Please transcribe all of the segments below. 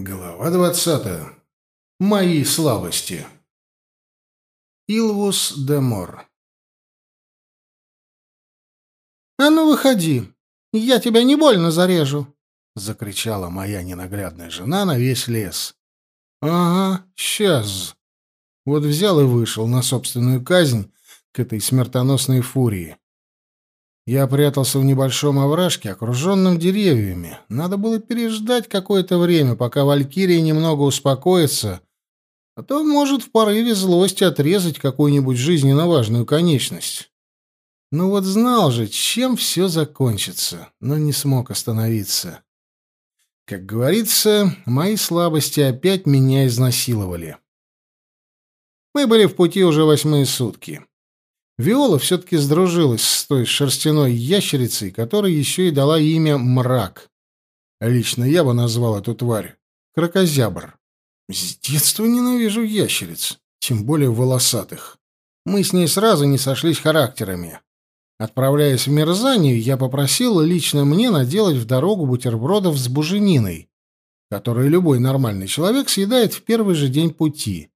Глава двадцатая. Мои слабости. Илвус де Мор. «А ну, выходи! Я тебя не больно зарежу!» — закричала моя ненаглядная жена на весь лес. «Ага, сейчас!» Вот взял и вышел на собственную казнь к этой смертоносной фурии. Я прятался в небольшом овражке, окруженном деревьями. Надо было переждать какое-то время, пока Валькирия немного успокоится, а то может в порыве злости отрезать какую-нибудь жизненно важную конечность. Ну вот знал же, чем все закончится, но не смог остановиться. Как говорится, мои слабости опять меня изнасиловали. Мы были в пути уже восьмые сутки. Виола все-таки сдружилась с той шерстяной ящерицей, которая еще и дала имя Мрак. Лично я бы назвал эту тварь крокозябр. С детства ненавижу ящериц, тем более волосатых. Мы с ней сразу не сошлись характерами. Отправляясь в Мерзанию, я попросил лично мне наделать в дорогу бутербродов с бужениной, которые любой нормальный человек съедает в первый же день пути.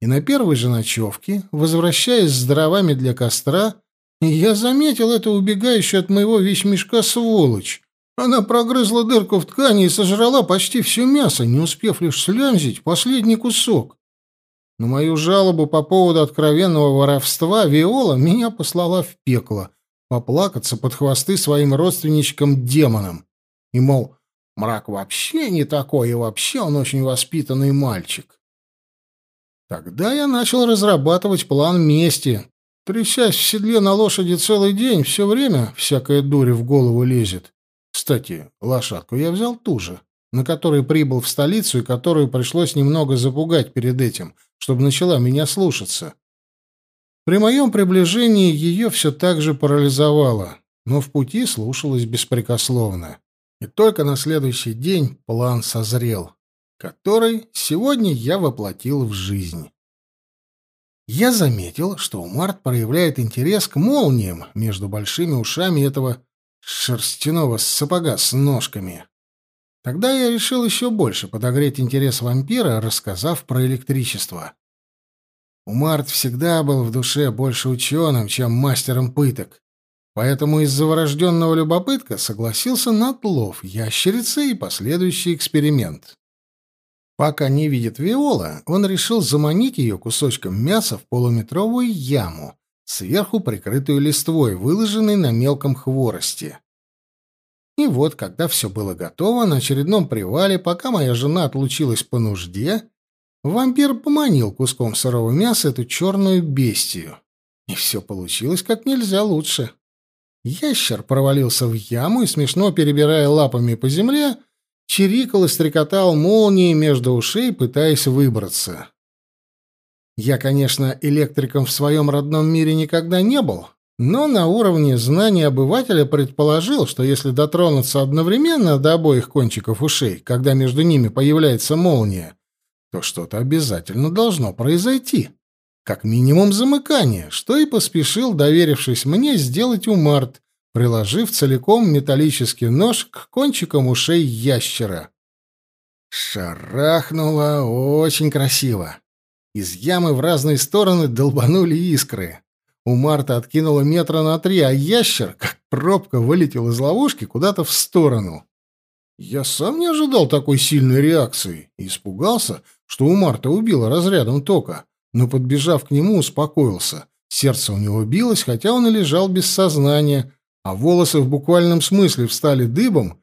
И на первой же ночевке, возвращаясь с дровами для костра, я заметил эту убегающую от моего вещмешка сволочь. Она прогрызла дырку в ткани и сожрала почти все мясо, не успев лишь слямзить последний кусок. На мою жалобу по поводу откровенного воровства Виола меня послала в пекло, поплакаться под хвосты своим родственничкам-демонам. И, мол, мрак вообще не такой, и вообще он очень воспитанный мальчик. Тогда я начал разрабатывать план мести. Трясясь в седле на лошади целый день, все время всякая дурь в голову лезет. Кстати, лошадку я взял ту же, на которой прибыл в столицу и которую пришлось немного запугать перед этим, чтобы начала меня слушаться. При моем приближении ее все так же парализовало, но в пути слушалась беспрекословно. И только на следующий день план созрел который сегодня я воплотил в жизнь. Я заметил, что Умарт проявляет интерес к молниям между большими ушами этого шерстяного сапога с ножками. Тогда я решил еще больше подогреть интерес вампира, рассказав про электричество. Умарт всегда был в душе больше ученым, чем мастером пыток, поэтому из-за врожденного любопытка согласился на отлов ящерицы и последующий эксперимент. Пока не видит Виола, он решил заманить ее кусочком мяса в полуметровую яму, сверху прикрытую листвой, выложенной на мелком хворосте. И вот, когда все было готово, на очередном привале, пока моя жена отлучилась по нужде, вампир поманил куском сырого мяса эту черную бестию. И все получилось как нельзя лучше. Ящер провалился в яму и, смешно перебирая лапами по земле, чирикал и стрекотал молнией между ушей, пытаясь выбраться. Я, конечно, электриком в своем родном мире никогда не был, но на уровне знания обывателя предположил, что если дотронуться одновременно до обоих кончиков ушей, когда между ними появляется молния, то что-то обязательно должно произойти. Как минимум замыкание, что и поспешил, доверившись мне, сделать Умарт, приложив целиком металлический нож к кончикам ушей ящера. Шарахнуло очень красиво. Из ямы в разные стороны долбанули искры. У Марта откинуло метра на три, а ящер, как пробка, вылетел из ловушки куда-то в сторону. Я сам не ожидал такой сильной реакции и испугался, что у Марта убило разрядом тока, но, подбежав к нему, успокоился. Сердце у него билось, хотя он и лежал без сознания, а волосы в буквальном смысле встали дыбом,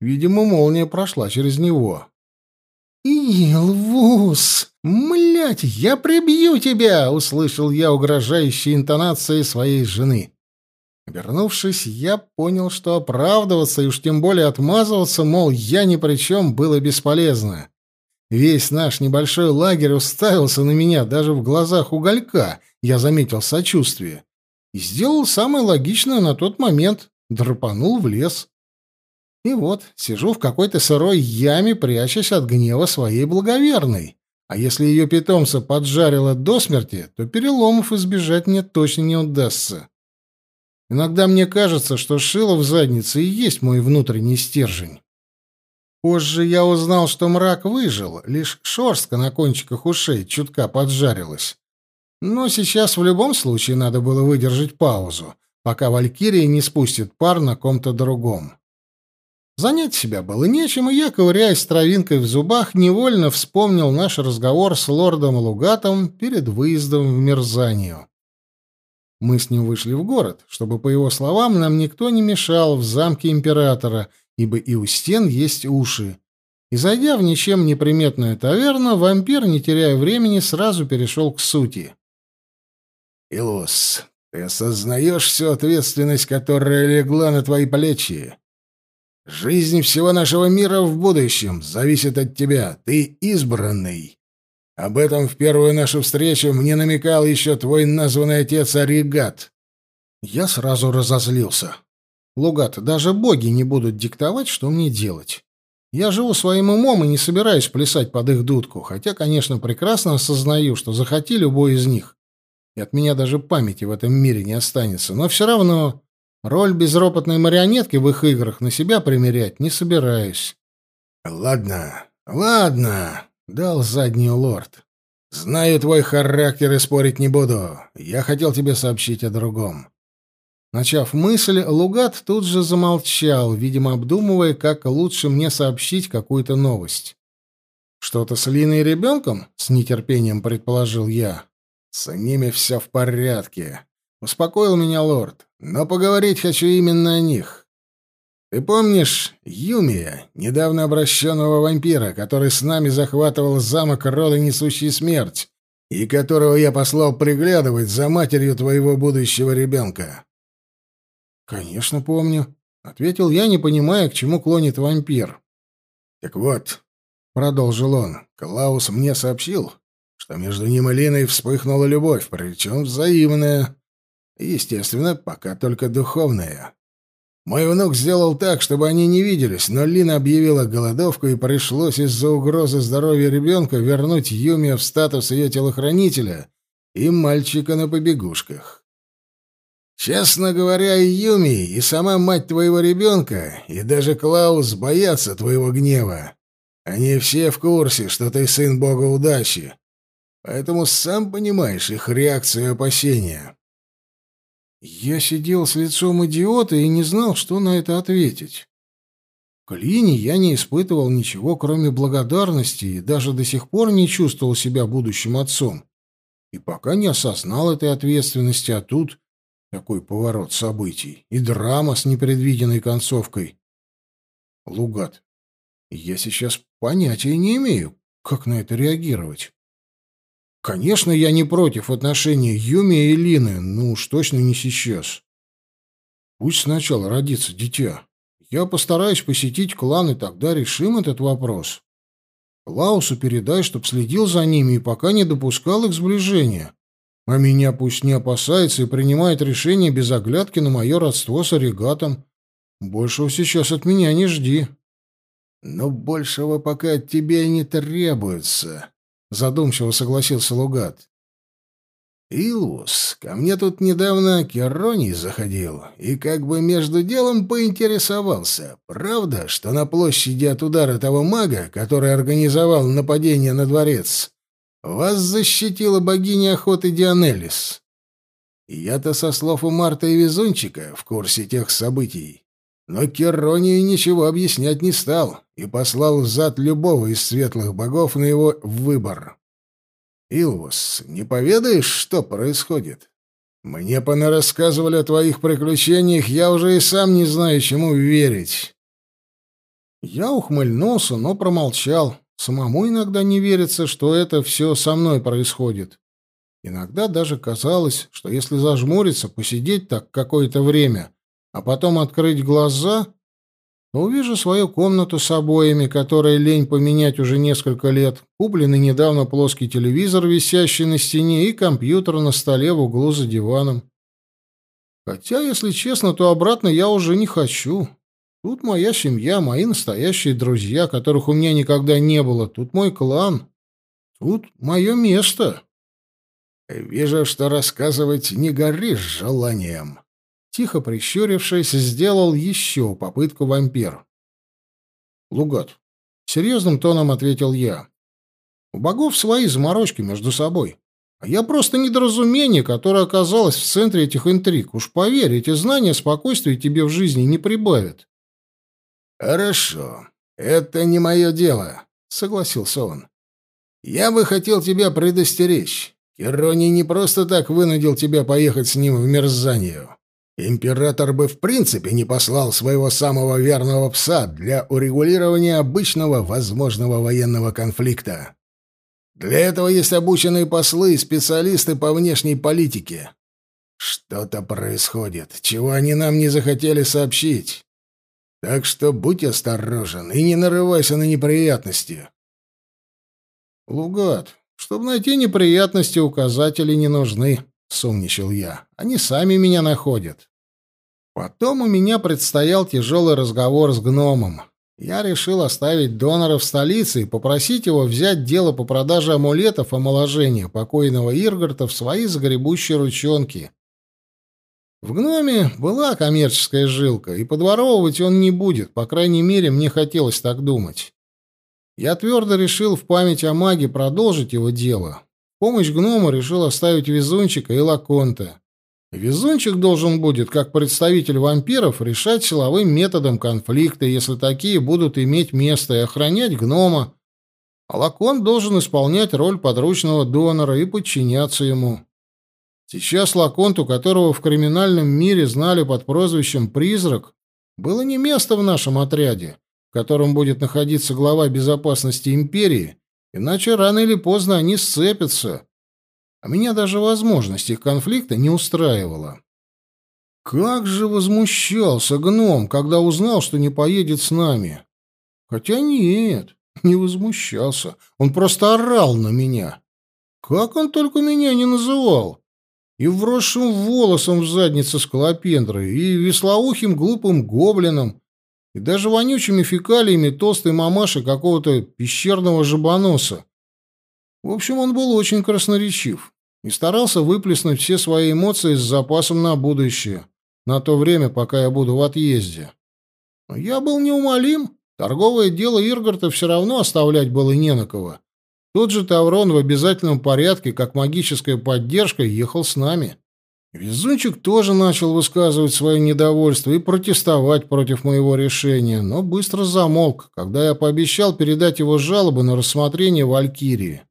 видимо, молния прошла через него. «Илвус! Млять, я прибью тебя!» — услышал я угрожающие интонации своей жены. Обернувшись, я понял, что оправдываться и уж тем более отмазываться, мол, я ни при чем, было бесполезно. Весь наш небольшой лагерь уставился на меня, даже в глазах уголька я заметил сочувствие и сделал самое логичное на тот момент — драпанул в лес. И вот сижу в какой-то сырой яме, прячась от гнева своей благоверной. А если ее питомца поджарило до смерти, то переломов избежать мне точно не удастся. Иногда мне кажется, что шило в заднице и есть мой внутренний стержень. Позже я узнал, что мрак выжил, лишь шорстка на кончиках ушей чутка поджарилась. Но сейчас в любом случае надо было выдержать паузу, пока Валькирия не спустит пар на ком-то другом. Занять себя было нечем, и я, ковыряясь травинкой в зубах, невольно вспомнил наш разговор с лордом Лугатом перед выездом в Мерзанию. Мы с ним вышли в город, чтобы, по его словам, нам никто не мешал в замке императора, ибо и у стен есть уши. И, зайдя в ничем не приметную таверну, вампир, не теряя времени, сразу перешел к сути. «Илус, ты осознаешь всю ответственность, которая легла на твои плечи? Жизнь всего нашего мира в будущем зависит от тебя. Ты избранный. Об этом в первую нашу встречу мне намекал еще твой названный отец Оригат. Я сразу разозлился. Лугат, даже боги не будут диктовать, что мне делать. Я живу своим умом и не собираюсь плясать под их дудку, хотя, конечно, прекрасно осознаю, что захоти любой из них. От меня даже памяти в этом мире не останется. Но все равно роль безропотной марионетки в их играх на себя примерять не собираюсь. «Ладно, ладно», дал заднюю лорд. Знаю твой характер и спорить не буду. Я хотел тебе сообщить о другом. Начав мысль, Лугат тут же замолчал, видимо, обдумывая, как лучше мне сообщить какую-то новость. «Что-то с Линой и ребенком?» — с нетерпением предположил я. «С ними все в порядке», — успокоил меня лорд. «Но поговорить хочу именно о них. Ты помнишь Юмия, недавно обращенного вампира, который с нами захватывал замок рода несущий смерть, и которого я послал приглядывать за матерью твоего будущего ребенка?» «Конечно помню», — ответил я, не понимая, к чему клонит вампир. «Так вот», — продолжил он, — «Клаус мне сообщил, что между ним и Линой вспыхнула любовь, причем взаимная. Естественно, пока только духовная. Мой внук сделал так, чтобы они не виделись, но Лина объявила голодовку, и пришлось из-за угрозы здоровья ребенка вернуть Юмия в статус ее телохранителя и мальчика на побегушках. Честно говоря, и Юми, и сама мать твоего ребенка, и даже Клаус боятся твоего гнева. Они все в курсе, что ты сын бога удачи. Поэтому сам понимаешь их реакцию и опасения. Я сидел с лицом идиота и не знал, что на это ответить. К Лине я не испытывал ничего, кроме благодарности, и даже до сих пор не чувствовал себя будущим отцом. И пока не осознал этой ответственности, а тут такой поворот событий и драма с непредвиденной концовкой. Лугат, я сейчас понятия не имею, как на это реагировать. Конечно, я не против отношений Юми и Лины, ну уж точно не сейчас. Пусть сначала родится дитя. Я постараюсь посетить клан, и тогда решим этот вопрос. Клаусу передай, чтоб следил за ними и пока не допускал их сближения. А меня пусть не опасается и принимает решение без оглядки на мое родство с оригатом. Большего сейчас от меня не жди. Но большего пока от тебя не требуется, задумчиво согласился Лугат. «Илус, ко мне тут недавно Кероний заходил и как бы между делом поинтересовался. Правда, что на площади от удара того мага, который организовал нападение на дворец, вас защитила богиня охоты Дионелис? Я-то со слов у Марта и Везунчика в курсе тех событий. Но Керонию ничего объяснять не стал и послал взад любого из светлых богов на его выбор. «Илвус, не поведаешь, что происходит? Мне понарассказывали о твоих приключениях, я уже и сам не знаю, чему верить». Я ухмыльнулся, но промолчал. Самому иногда не верится, что это все со мной происходит. Иногда даже казалось, что если зажмуриться, посидеть так какое-то время, а потом открыть глаза, увижу свою комнату с обоями, которые лень поменять уже несколько лет, купленный недавно плоский телевизор, висящий на стене, и компьютер на столе в углу за диваном. Хотя, если честно, то обратно я уже не хочу. Тут моя семья, мои настоящие друзья, которых у меня никогда не было. Тут мой клан. Тут мое место. Вижу, что рассказывать не горишь желанием. Тихо прищурившись, сделал еще попытку вампир. «Лугат, Серьезным тоном ответил я. У богов свои заморочки между собой. А я просто недоразумение, которое оказалось в центре этих интриг. Уж поверь, эти знания спокойствия тебе в жизни не прибавят. «Хорошо, это не мое дело», — согласился он. «Я бы хотел тебя предостеречь. Керони не просто так вынудил тебя поехать с ним в Мерзанию. Император бы в принципе не послал своего самого верного пса для урегулирования обычного возможного военного конфликта. Для этого есть обученные послы и специалисты по внешней политике. Что-то происходит, чего они нам не захотели сообщить. Так что будь осторожен и не нарывайся на неприятности. Лугат, чтобы найти неприятности, указатели не нужны, сумничал я. Они сами меня находят. Потом у меня предстоял тяжелый разговор с гномом. Я решил оставить донора в столице и попросить его взять дело по продаже амулетов омоложения покойного Иргарта в свои загребущие ручонки. В гноме была коммерческая жилка, и подворовывать он не будет, по крайней мере, мне хотелось так думать. Я твердо решил в память о маге продолжить его дело. Помощь гному решил оставить Везунчика и Лаконта. Везунчик должен будет, как представитель вампиров, решать силовым методом конфликты, если такие будут иметь место, и охранять гнома. А Лакон должен исполнять роль подручного донора и подчиняться ему. Сейчас Лаконту, которого в криминальном мире знали под прозвищем «Призрак», было не место в нашем отряде, в котором будет находиться глава безопасности империи, иначе рано или поздно они сцепятся, а меня даже возможность их конфликта не устраивала. Как же возмущался гном, когда узнал, что не поедет с нами. Хотя нет, не возмущался. Он просто орал на меня. Как он только меня не называл. И вросшим волосом в заднице скалопендрой, и веслоухим глупым гоблином, и даже вонючими фекалиями толстой мамаши какого-то пещерного жабоноса, в общем, он был очень красноречив и старался выплеснуть все свои эмоции с запасом на будущее, на то время, пока я буду в отъезде. Но я был неумолим. Торговое дело Иргарта все равно оставлять было не на кого. Тот же Таврон в обязательном порядке, как магическая поддержка, ехал с нами. Везунчик тоже начал высказывать свое недовольство и протестовать против моего решения, но быстро замолк, когда я пообещал передать его жалобы на рассмотрение Валькирии.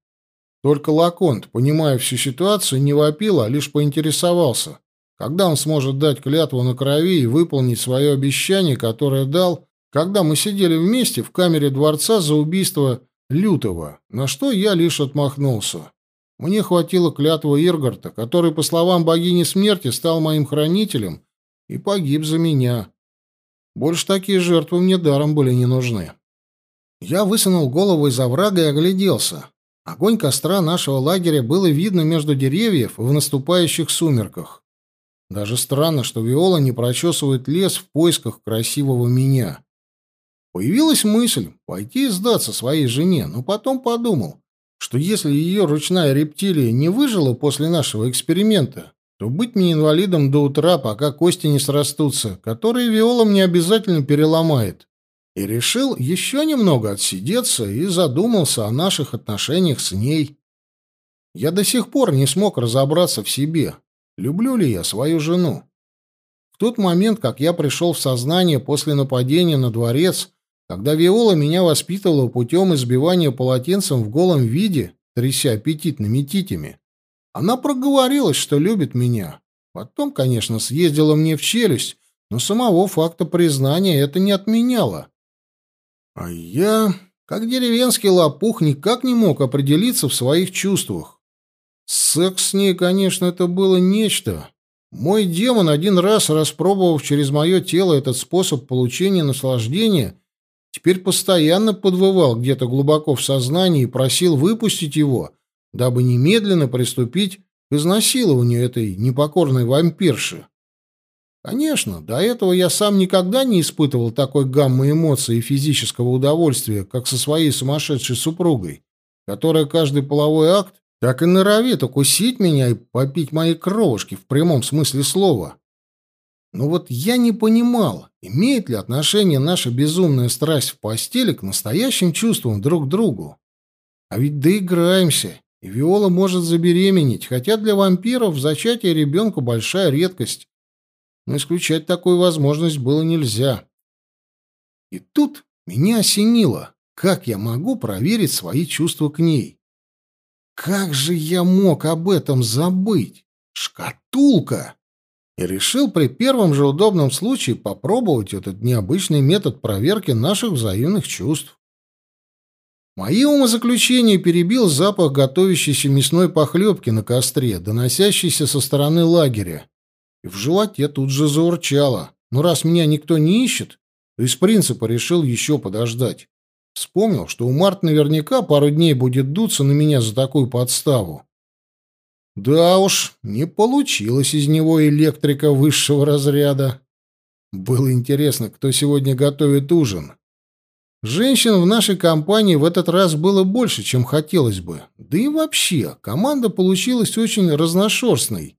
Только Лаконт, понимая всю ситуацию, не вопил, а лишь поинтересовался, когда он сможет дать клятву на крови и выполнить свое обещание, которое дал, когда мы сидели вместе в камере дворца за убийство Лютого, на что я лишь отмахнулся. Мне хватило клятвы Иргарта, который, по словам богини смерти, стал моим хранителем и погиб за меня. Больше такие жертвы мне даром были не нужны. Я высунул голову из оврага и огляделся. Огонь костра нашего лагеря было видно между деревьев в наступающих сумерках. Даже странно, что Виола не прочесывает лес в поисках красивого меня. Появилась мысль пойти и сдаться своей жене, но потом подумал, что если ее ручная рептилия не выжила после нашего эксперимента, то быть мне инвалидом до утра, пока кости не срастутся, которые Виола мне обязательно переломает и решил еще немного отсидеться и задумался о наших отношениях с ней. Я до сих пор не смог разобраться в себе, люблю ли я свою жену. В тот момент, как я пришел в сознание после нападения на дворец, когда Виола меня воспитывала путем избивания полотенцем в голом виде, тряся аппетитными титями, она проговорилась, что любит меня. Потом, конечно, съездила мне в челюсть, но самого факта признания это не отменяло. А я, как деревенский лопух, никак не мог определиться в своих чувствах. Секс с ней, конечно, это было нечто. Мой демон, один раз распробовав через мое тело этот способ получения наслаждения, теперь постоянно подвывал где-то глубоко в сознании и просил выпустить его, дабы немедленно приступить к изнасилованию этой непокорной вампирши. Конечно, до этого я сам никогда не испытывал такой гаммы эмоций и физического удовольствия, как со своей сумасшедшей супругой, которая каждый половой акт так и норовит укусить меня и попить мои кровушки в прямом смысле слова. Но вот я не понимал, имеет ли отношение наша безумная страсть в постели к настоящим чувствам друг к другу. А ведь доиграемся, и Виола может забеременеть, хотя для вампиров зачатие ребенка большая редкость. Но исключать такую возможность было нельзя. И тут меня осенило, как я могу проверить свои чувства к ней. Как же я мог об этом забыть? Шкатулка! И решил при первом же удобном случае попробовать этот необычный метод проверки наших взаимных чувств. Мои умозаключения перебил запах готовящейся мясной похлебки на костре, доносящийся со стороны лагеря. И в животе тут же заурчало. Но раз меня никто не ищет, то из принципа решил еще подождать. Вспомнил, что у Март наверняка пару дней будет дуться на меня за такую подставу. Да уж, не получилось из него электрика высшего разряда. Было интересно, кто сегодня готовит ужин. Женщин в нашей компании в этот раз было больше, чем хотелось бы. Да и вообще, команда получилась очень разношерстной.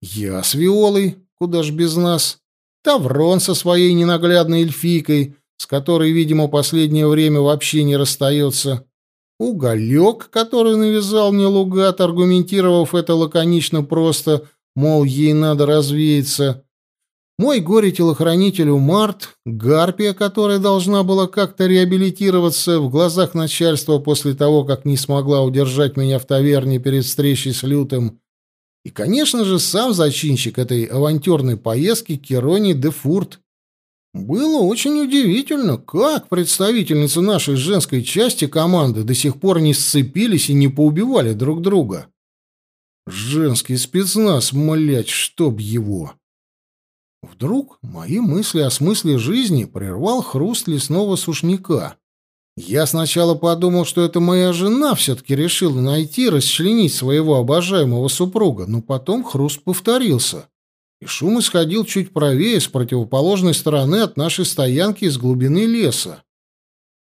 Я с Виолой, куда ж без нас. Таврон со своей ненаглядной эльфийкой, с которой, видимо, последнее время вообще не расстается. Уголек, который навязал мне Лугат, аргументировав это лаконично просто, мол, ей надо развеяться. Мой горе-телохранитель Умарт, Гарпия, которая должна была как-то реабилитироваться в глазах начальства после того, как не смогла удержать меня в таверне перед встречей с Лютым, и, конечно же, сам зачинщик этой авантюрной поездки Керони де Фурт. Было очень удивительно, как представительницы нашей женской части команды до сих пор не сцепились и не поубивали друг друга. Женский спецназ, млять, чтоб его! Вдруг мои мысли о смысле жизни прервал хруст лесного сушняка. Я сначала подумал, что это моя жена все-таки решила найти, расчленить своего обожаемого супруга, но потом хруст повторился, и шум исходил чуть правее, с противоположной стороны от нашей стоянки из глубины леса.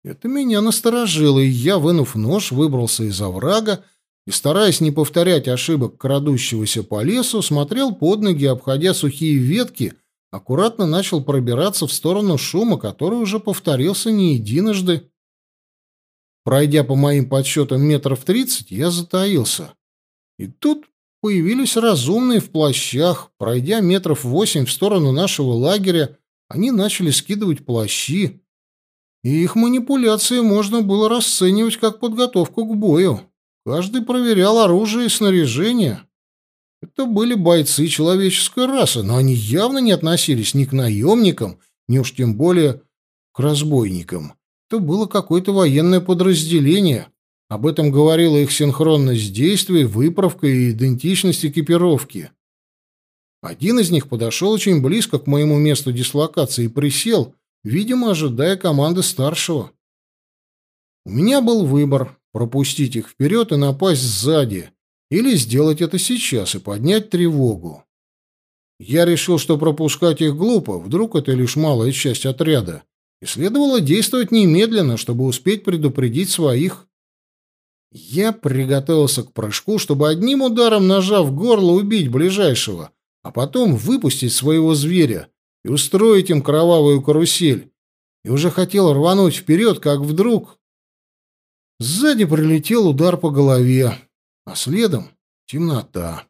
Это меня насторожило, и я, вынув нож, выбрался из оврага и, стараясь не повторять ошибок крадущегося по лесу, смотрел под ноги, обходя сухие ветки, аккуратно начал пробираться в сторону шума, который уже повторился не единожды. Пройдя по моим подсчетам метров тридцать, я затаился. И тут появились разумные в плащах. Пройдя метров восемь в сторону нашего лагеря, они начали скидывать плащи. И их манипуляции можно было расценивать как подготовку к бою. Каждый проверял оружие и снаряжение. Это были бойцы человеческой расы, но они явно не относились ни к наемникам, ни уж тем более к разбойникам. Это было какое-то военное подразделение. Об этом говорила их синхронность действий, выправка и идентичность экипировки. Один из них подошел очень близко к моему месту дислокации и присел, видимо, ожидая команды старшего. У меня был выбор пропустить их вперед и напасть сзади, или сделать это сейчас и поднять тревогу. Я решил, что пропускать их глупо, вдруг это лишь малая часть отряда, и следовало действовать немедленно, чтобы успеть предупредить своих. Я приготовился к прыжку, чтобы одним ударом ножа в горло убить ближайшего, а потом выпустить своего зверя и устроить им кровавую карусель. И уже хотел рвануть вперед, как вдруг Сзади прилетел удар по голове, а следом — темнота.